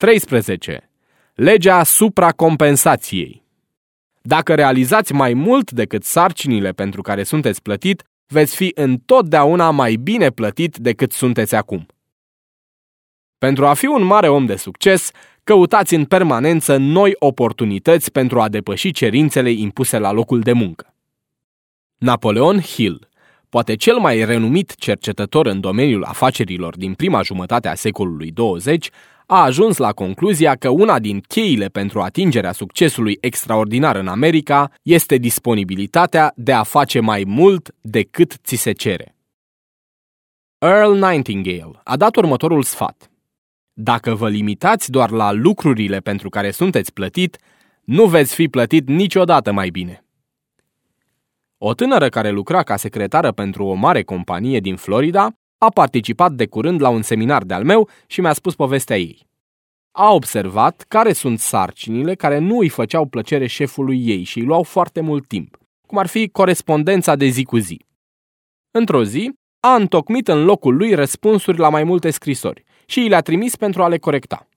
13. Legea supracompensației. Dacă realizați mai mult decât sarcinile pentru care sunteți plătit, veți fi întotdeauna mai bine plătit decât sunteți acum. Pentru a fi un mare om de succes, căutați în permanență noi oportunități pentru a depăși cerințele impuse la locul de muncă. Napoleon Hill, poate cel mai renumit cercetător în domeniul afacerilor din prima jumătate a secolului 20, a ajuns la concluzia că una din cheile pentru atingerea succesului extraordinar în America este disponibilitatea de a face mai mult decât ți se cere. Earl Nightingale a dat următorul sfat. Dacă vă limitați doar la lucrurile pentru care sunteți plătit, nu veți fi plătit niciodată mai bine. O tânără care lucra ca secretară pentru o mare companie din Florida a participat de curând la un seminar de-al meu și mi-a spus povestea ei. A observat care sunt sarcinile care nu îi făceau plăcere șefului ei și îi luau foarte mult timp, cum ar fi corespondența de zi cu zi. Într-o zi, a întocmit în locul lui răspunsuri la mai multe scrisori și îi le-a trimis pentru a le corecta.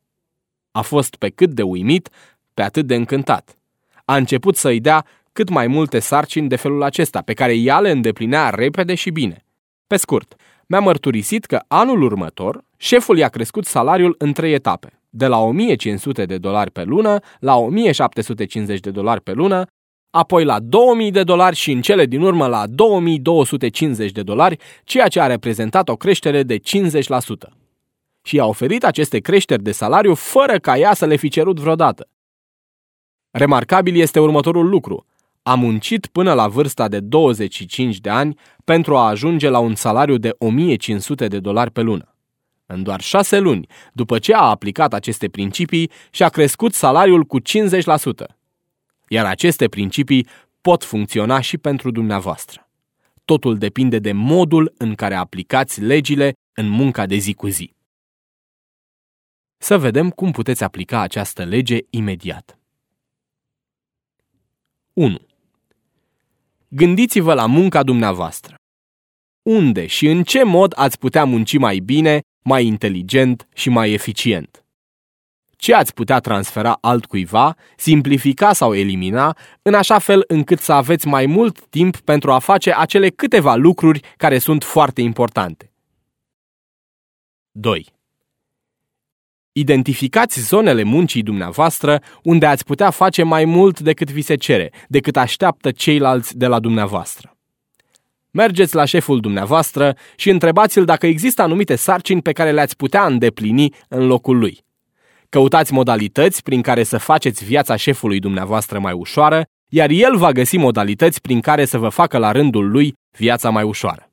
A fost pe cât de uimit, pe atât de încântat. A început să-i dea cât mai multe sarcini de felul acesta, pe care ea le îndeplinea repede și bine. Pe scurt, mi-a mărturisit că anul următor, șeful i-a crescut salariul în trei etape, de la 1500 de dolari pe lună la 1750 de dolari pe lună, apoi la 2000 de dolari și în cele din urmă la 2250 de dolari, ceea ce a reprezentat o creștere de 50%. Și i-a oferit aceste creșteri de salariu fără ca ea să le fi cerut vreodată. Remarcabil este următorul lucru. A muncit până la vârsta de 25 de ani pentru a ajunge la un salariu de 1500 de dolari pe lună. În doar șase luni, după ce a aplicat aceste principii, și-a crescut salariul cu 50%. Iar aceste principii pot funcționa și pentru dumneavoastră. Totul depinde de modul în care aplicați legile în munca de zi cu zi. Să vedem cum puteți aplica această lege imediat. 1. Gândiți-vă la munca dumneavoastră. Unde și în ce mod ați putea munci mai bine, mai inteligent și mai eficient? Ce ați putea transfera altcuiva, simplifica sau elimina, în așa fel încât să aveți mai mult timp pentru a face acele câteva lucruri care sunt foarte importante? 2. Identificați zonele muncii dumneavoastră unde ați putea face mai mult decât vi se cere, decât așteaptă ceilalți de la dumneavoastră. Mergeți la șeful dumneavoastră și întrebați-l dacă există anumite sarcini pe care le-ați putea îndeplini în locul lui. Căutați modalități prin care să faceți viața șefului dumneavoastră mai ușoară, iar el va găsi modalități prin care să vă facă la rândul lui viața mai ușoară.